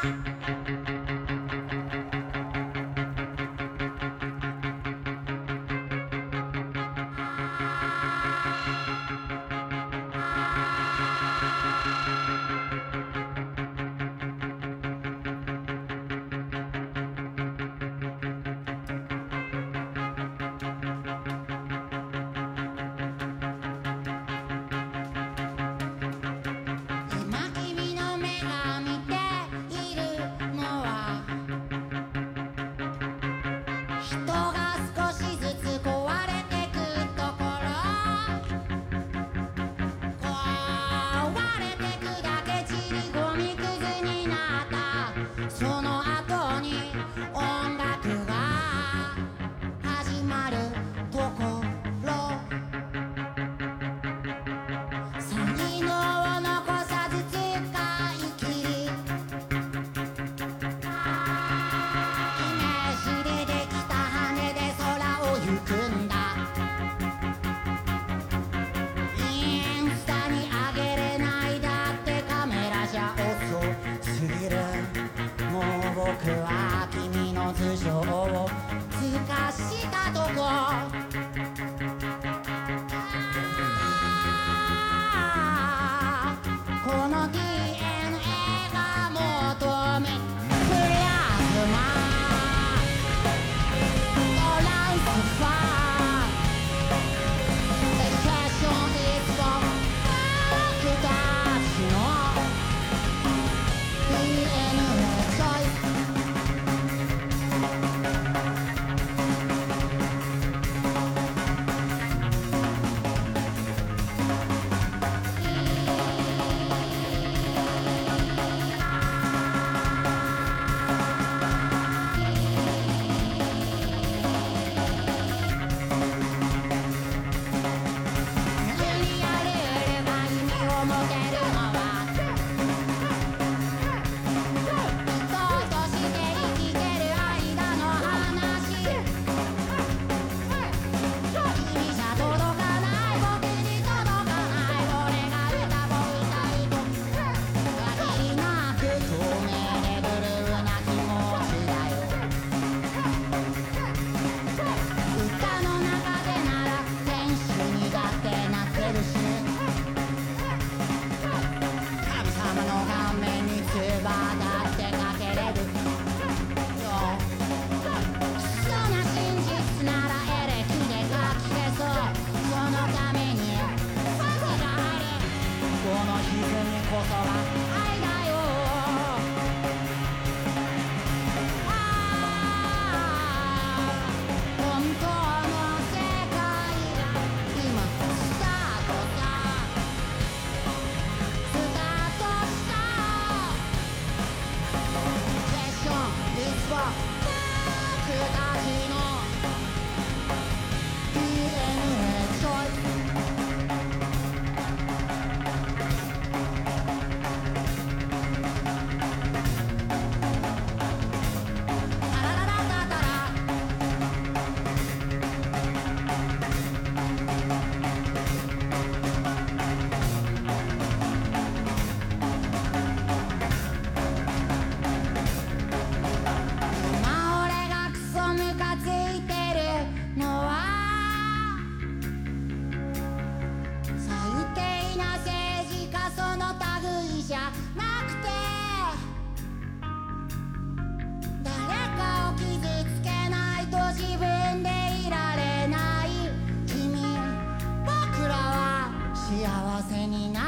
フフフフフ。幸せにな